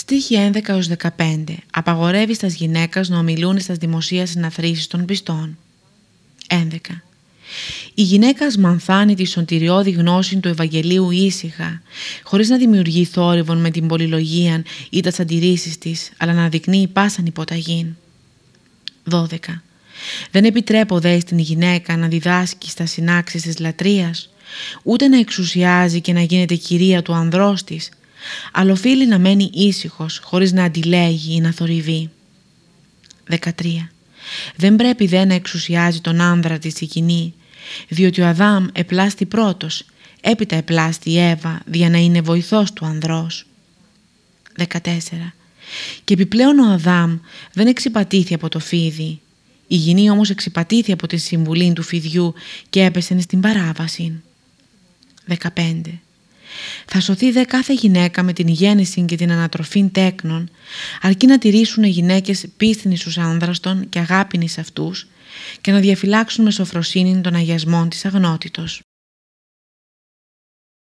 Στοίχη 11-15 Απαγορεύεις στα γυναίκας να ομιλούν στα δημοσία συναθρήσεις των πιστών. 11. Η γυναίκας μανθάνει τη σωτηριώδη γνώση του Ευαγγελίου ήσυχα, χωρίς να δημιουργεί θόρυβον με την πολυλογία ή τας αντιρρήσεις της, αλλά να δεικνύει πάσαν υποταγή. 12. Δεν επιτρέπω δε στην γυναίκα να διδάσκει στα συνάξεις της λατρείας, ούτε να εξουσιάζει και να γίνεται κυρία του ανδρός της, αλλά οφείλει να μένει ήσυχος χωρίς να αντιλέγει ή να θορυβεί. 13. Δεν πρέπει δε να εξουσιάζει τον άνδρα της η κοινή, διότι ο Αδάμ επλάστη πρώτος, έπειτα επλάστη η Εύα για να είναι βοηθός του ανδρός. 14. Και επιπλέον ο Αδάμ δεν εξυπατήθη από το φίδι. Η γυνή όμως εξυπατήθη από τη συμβουλή του φιδιού και έπεσε στην παράβαση. 15. Θα σωθεί δε κάθε γυναίκα με την γέννηση και την ανατροφή τέκνων, αρκεί να τηρήσουν οι γυναίκες πίστην στους άνδραστον και αγάπην εις αυτούς και να διαφυλάξουν με σοφροσύνη των αγιασμών της αγνότητος.